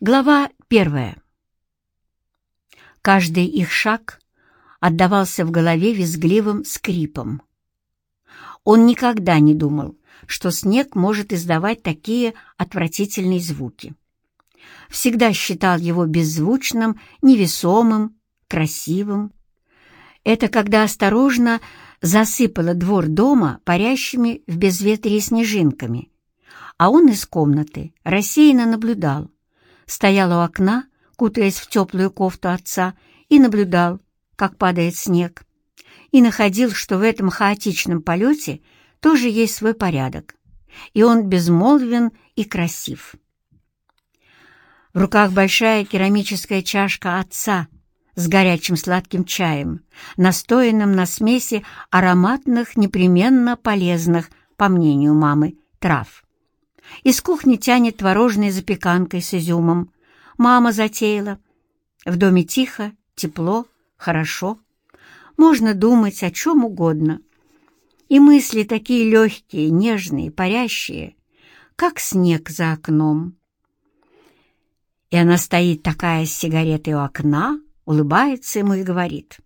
Глава первая. Каждый их шаг отдавался в голове визгливым скрипом. Он никогда не думал, что снег может издавать такие отвратительные звуки. Всегда считал его беззвучным, невесомым, красивым. Это когда осторожно засыпало двор дома парящими в безветрие снежинками, а он из комнаты рассеянно наблюдал, стоял у окна, кутаясь в теплую кофту отца, и наблюдал, как падает снег, и находил, что в этом хаотичном полете тоже есть свой порядок, и он безмолвен и красив. В руках большая керамическая чашка отца с горячим сладким чаем, настоянным на смеси ароматных, непременно полезных, по мнению мамы, трав. Из кухни тянет творожной запеканкой с изюмом. Мама затеяла. В доме тихо, тепло, хорошо. Можно думать о чем угодно. И мысли такие легкие, нежные, парящие, как снег за окном. И она стоит такая с сигаретой у окна, улыбается ему и говорит.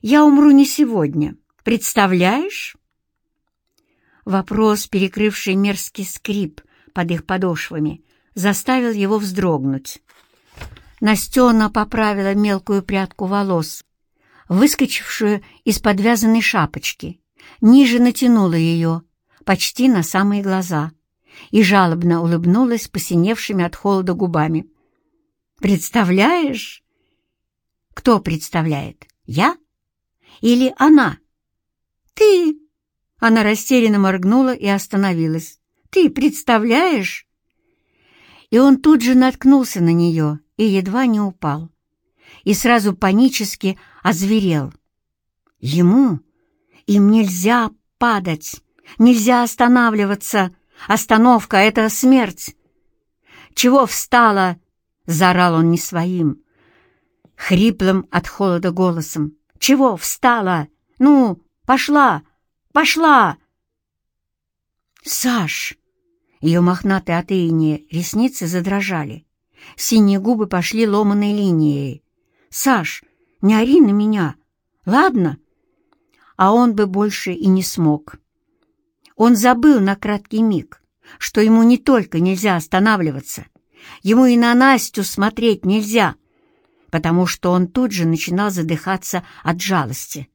«Я умру не сегодня. Представляешь?» Вопрос, перекрывший мерзкий скрип под их подошвами, заставил его вздрогнуть. Настена поправила мелкую прядку волос, выскочившую из подвязанной шапочки, ниже натянула ее, почти на самые глаза, и жалобно улыбнулась посиневшими от холода губами. «Представляешь?» «Кто представляет? Я? Или она?» «Ты!» Она растерянно моргнула и остановилась. «Ты представляешь?» И он тут же наткнулся на нее и едва не упал. И сразу панически озверел. Ему им нельзя падать, нельзя останавливаться. Остановка — это смерть. «Чего встала?» — заорал он не своим, хриплым от холода голосом. «Чего встала? Ну, пошла!» Пошла!» «Саш!» Ее мохнатые от ресницы задрожали. Синие губы пошли ломаной линией. «Саш, не ори на меня, ладно?» А он бы больше и не смог. Он забыл на краткий миг, что ему не только нельзя останавливаться, ему и на Настю смотреть нельзя, потому что он тут же начинал задыхаться от жалости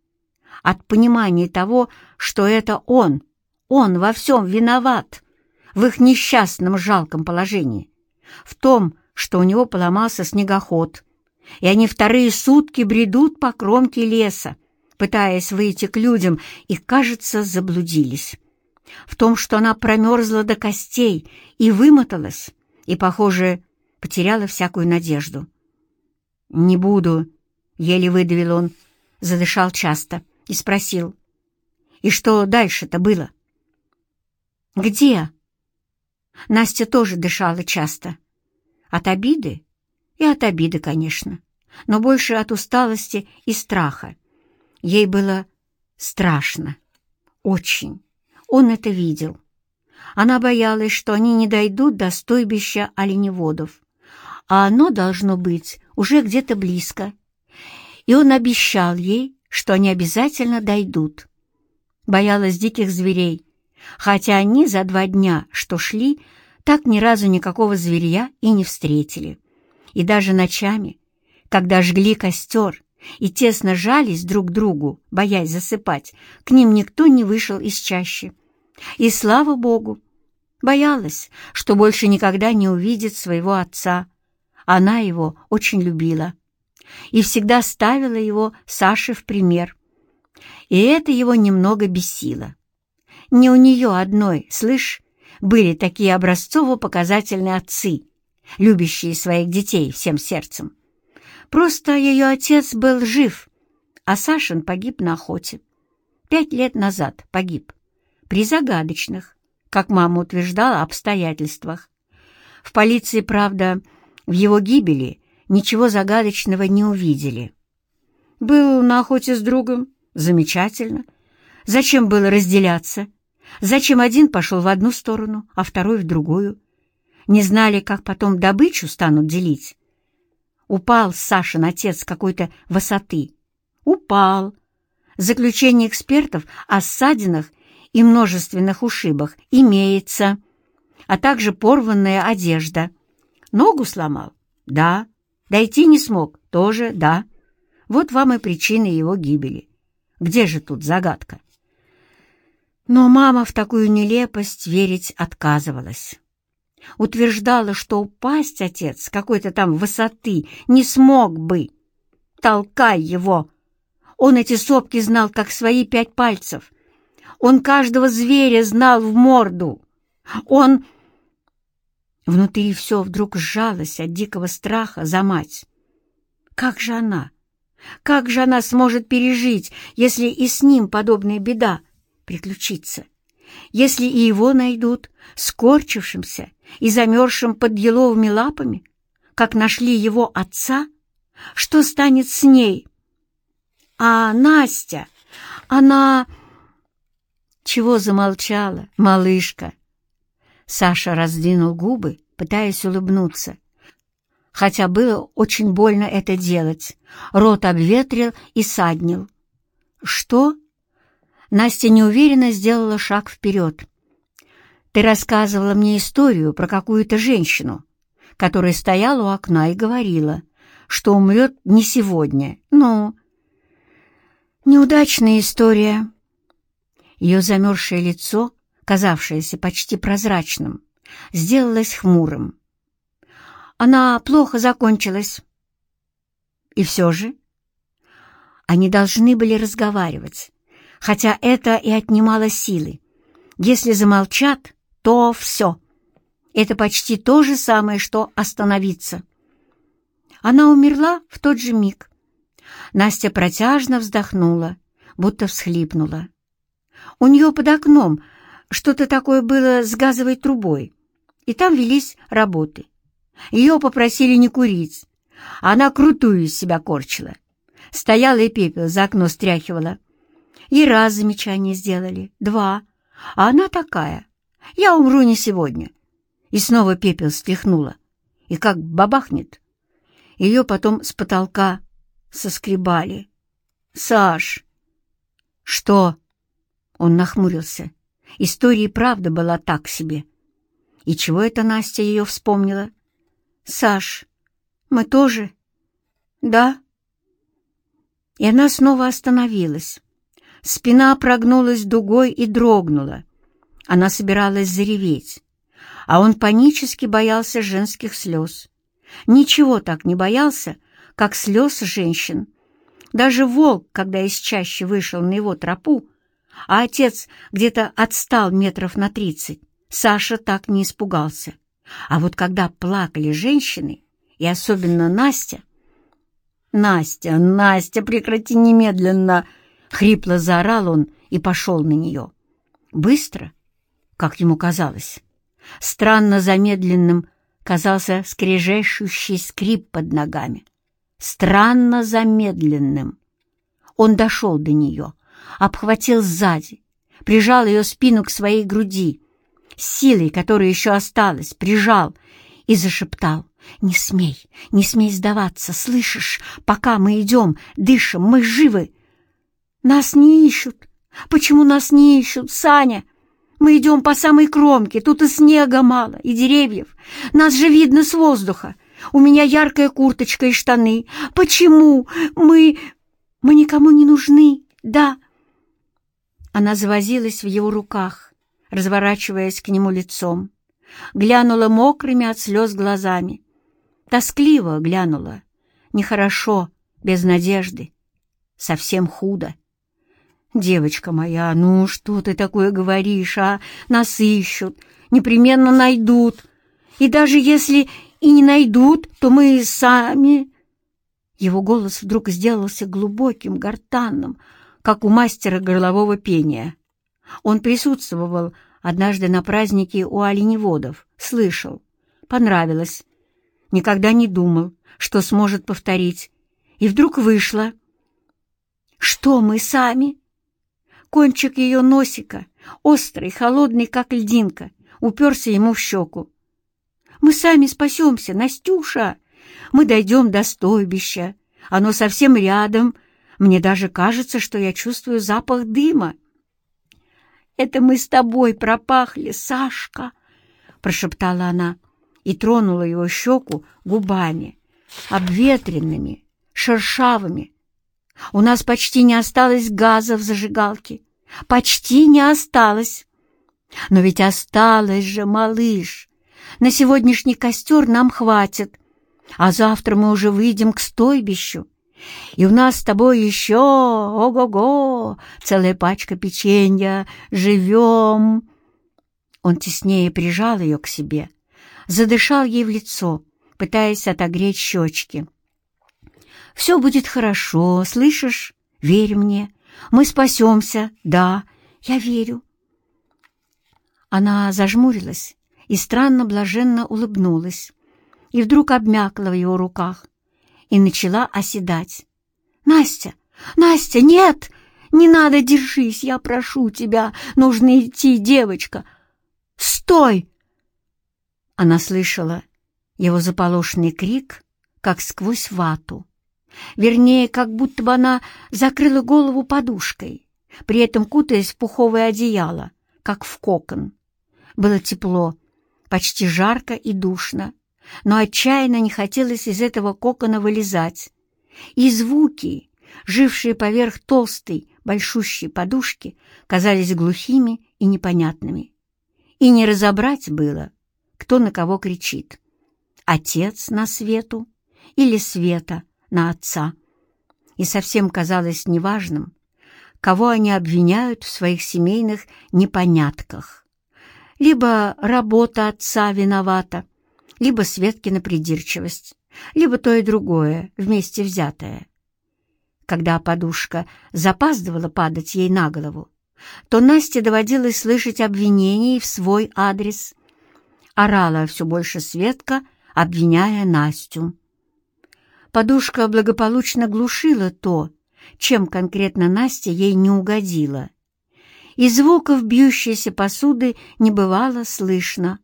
от понимания того, что это он, он во всем виноват, в их несчастном жалком положении, в том, что у него поломался снегоход, и они вторые сутки бредут по кромке леса, пытаясь выйти к людям, и, кажется, заблудились. В том, что она промерзла до костей и вымоталась, и, похоже, потеряла всякую надежду. «Не буду», — еле выдавил он, задышал часто и спросил, «И что дальше-то было?» «Где?» Настя тоже дышала часто. От обиды? И от обиды, конечно, но больше от усталости и страха. Ей было страшно. Очень. Он это видел. Она боялась, что они не дойдут до стойбища оленеводов, а оно должно быть уже где-то близко. И он обещал ей, что они обязательно дойдут. Боялась диких зверей, хотя они за два дня, что шли, так ни разу никакого зверя и не встретили. И даже ночами, когда жгли костер и тесно жались друг к другу, боясь засыпать, к ним никто не вышел из чащи. И слава Богу! Боялась, что больше никогда не увидит своего отца. Она его очень любила и всегда ставила его Саше в пример. И это его немного бесило. Не у нее одной, слышь, были такие образцово-показательные отцы, любящие своих детей всем сердцем. Просто ее отец был жив, а Сашин погиб на охоте. Пять лет назад погиб. При загадочных, как мама утверждала, обстоятельствах. В полиции, правда, в его гибели ничего загадочного не увидели. Был на охоте с другом? Замечательно. Зачем было разделяться? Зачем один пошел в одну сторону, а второй в другую? Не знали, как потом добычу станут делить. Упал Сашин отец с какой-то высоты. Упал. Заключение экспертов о ссадинах и множественных ушибах имеется, а также порванная одежда. Ногу сломал? Да. Дойти не смог? Тоже да. Вот вам и причина его гибели. Где же тут загадка? Но мама в такую нелепость верить отказывалась. Утверждала, что упасть отец с какой-то там высоты не смог бы. Толкай его! Он эти сопки знал, как свои пять пальцев. Он каждого зверя знал в морду. Он... Внутри все вдруг сжалось от дикого страха за мать. Как же она? Как же она сможет пережить, если и с ним подобная беда приключится? Если и его найдут скорчившимся и замерзшим под еловыми лапами, как нашли его отца, что станет с ней? А Настя, она... Чего замолчала, малышка? Саша раздвинул губы, пытаясь улыбнуться, хотя было очень больно это делать. Рот обветрил и саднил. «Что?» Настя неуверенно сделала шаг вперед. «Ты рассказывала мне историю про какую-то женщину, которая стояла у окна и говорила, что умрет не сегодня. Ну, неудачная история». Ее замерзшее лицо, казавшееся почти прозрачным, сделалось хмурым. Она плохо закончилась. И все же они должны были разговаривать, хотя это и отнимало силы. Если замолчат, то все. Это почти то же самое, что остановиться. Она умерла в тот же миг. Настя протяжно вздохнула, будто всхлипнула. У нее под окном что-то такое было с газовой трубой, и там велись работы. Ее попросили не курить. Она крутую из себя корчила. Стояла и пепел за окно стряхивала. И раз замечание сделали, два. А она такая. Я умру не сегодня. И снова пепел стряхнула. И как бабахнет. Ее потом с потолка соскребали. «Саш!» «Что?» Он нахмурился. История и правда была так себе. И чего это Настя ее вспомнила? «Саш, мы тоже?» «Да». И она снова остановилась. Спина прогнулась дугой и дрогнула. Она собиралась зареветь, а он панически боялся женских слез. Ничего так не боялся, как слез женщин. Даже волк, когда из чаще вышел на его тропу, а отец где-то отстал метров на тридцать, Саша так не испугался. А вот когда плакали женщины, и особенно Настя... «Настя, Настя, прекрати немедленно!» — хрипло заорал он и пошел на нее. Быстро, как ему казалось. Странно замедленным казался скрежещущий скрип под ногами. Странно замедленным. Он дошел до нее, обхватил сзади, прижал ее спину к своей груди, силой, которая еще осталась, прижал и зашептал. «Не смей, не смей сдаваться, слышишь? Пока мы идем, дышим, мы живы. Нас не ищут. Почему нас не ищут, Саня? Мы идем по самой кромке, тут и снега мало, и деревьев. Нас же видно с воздуха. У меня яркая курточка и штаны. Почему? Мы... мы никому не нужны, да?» Она завозилась в его руках, разворачиваясь к нему лицом. Глянула мокрыми от слез глазами. Тоскливо глянула. Нехорошо, без надежды. Совсем худо. «Девочка моя, ну что ты такое говоришь, а? Нас ищут, непременно найдут. И даже если и не найдут, то мы сами...» Его голос вдруг сделался глубоким, гортанным, как у мастера горлового пения. Он присутствовал однажды на празднике у оленеводов, слышал, понравилось. Никогда не думал, что сможет повторить. И вдруг вышло. Что мы сами? Кончик ее носика, острый, холодный, как льдинка, уперся ему в щеку. Мы сами спасемся, Настюша! Мы дойдем до стойбища. Оно совсем рядом. Мне даже кажется, что я чувствую запах дыма. «Это мы с тобой пропахли, Сашка!» — прошептала она и тронула его щеку губами, обветренными, шершавыми. «У нас почти не осталось газа в зажигалке. Почти не осталось. Но ведь осталось же, малыш. На сегодняшний костер нам хватит, а завтра мы уже выйдем к стойбищу. И у нас с тобой еще, ого-го, целая пачка печенья. Живем!» Он теснее прижал ее к себе, задышал ей в лицо, пытаясь отогреть щечки. «Все будет хорошо, слышишь? Верь мне. Мы спасемся, да, я верю». Она зажмурилась и странно блаженно улыбнулась, и вдруг обмякла в его руках и начала оседать. «Настя! Настя, нет! Не надо, держись, я прошу тебя! Нужно идти, девочка! Стой!» Она слышала его заполошенный крик, как сквозь вату. Вернее, как будто бы она закрыла голову подушкой, при этом кутаясь в пуховое одеяло, как в кокон. Было тепло, почти жарко и душно, но отчаянно не хотелось из этого кокона вылезать. И звуки, жившие поверх толстой, большущей подушки, казались глухими и непонятными. И не разобрать было, кто на кого кричит. Отец на Свету или Света на отца. И совсем казалось неважным, кого они обвиняют в своих семейных непонятках. Либо работа отца виновата, либо Светкина придирчивость, либо то и другое, вместе взятое. Когда подушка запаздывала падать ей на голову, то Насте доводилось слышать обвинения в свой адрес. Орала все больше Светка, обвиняя Настю. Подушка благополучно глушила то, чем конкретно Настя ей не угодила. И звуков бьющейся посуды не бывало слышно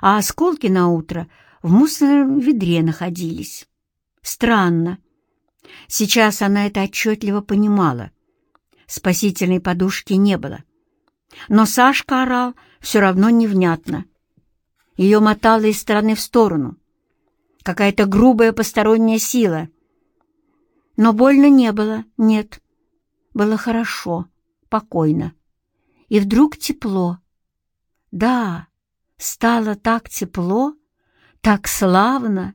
а осколки на утро в мусорном ведре находились. Странно. Сейчас она это отчетливо понимала. Спасительной подушки не было. Но Сашка орал все равно невнятно. Ее мотало из стороны в сторону. Какая-то грубая посторонняя сила. Но больно не было, нет. Было хорошо, покойно. И вдруг тепло. Да, Стало так тепло, так славно.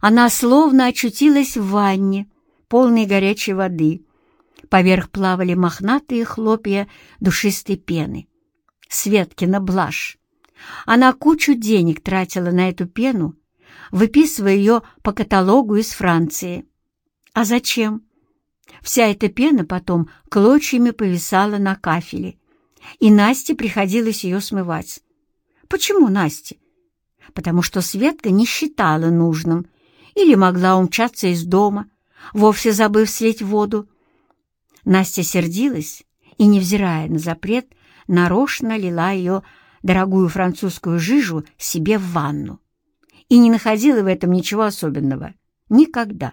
Она словно очутилась в ванне, полной горячей воды. Поверх плавали мохнатые хлопья душистой пены. Светкина блажь. Она кучу денег тратила на эту пену, выписывая ее по каталогу из Франции. А зачем? Вся эта пена потом клочьями повисала на кафеле, и Насте приходилось ее смывать. Почему Настя? Потому что Светка не считала нужным или могла умчаться из дома, вовсе забыв слить воду. Настя сердилась и, невзирая на запрет, нарочно лила ее дорогую французскую жижу себе в ванну и не находила в этом ничего особенного. Никогда.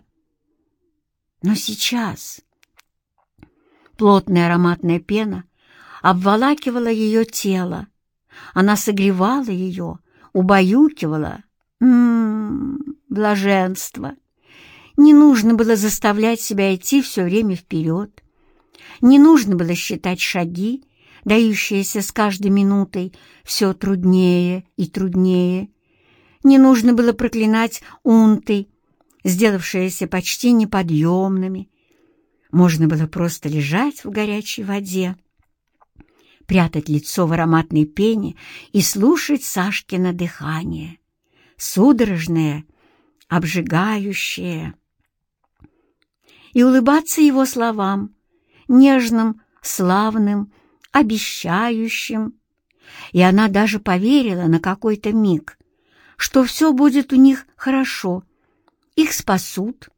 Но сейчас плотная ароматная пена обволакивала ее тело, она согревала ее, убаюкивала. Ммм, блаженство! Не нужно было заставлять себя идти все время вперед. Не нужно было считать шаги, дающиеся с каждой минутой все труднее и труднее. Не нужно было проклинать унты, сделавшиеся почти неподъемными. Можно было просто лежать в горячей воде прятать лицо в ароматной пене и слушать Сашкино дыхание. Судорожное, обжигающее. И улыбаться его словам, нежным, славным, обещающим. И она даже поверила на какой-то миг, что все будет у них хорошо, их спасут,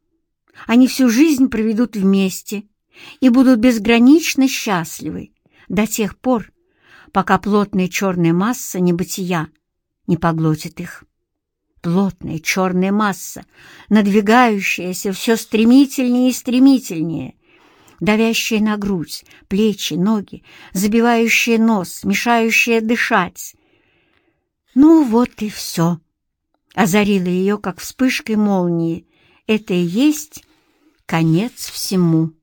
они всю жизнь проведут вместе и будут безгранично счастливы до тех пор, пока плотная черная масса небытия не поглотит их. плотная черная масса, надвигающаяся все стремительнее и стремительнее, давящая на грудь, плечи, ноги, забивающая нос, мешающая дышать. Ну вот и все. Озарила ее, как вспышкой молнии. Это и есть конец всему.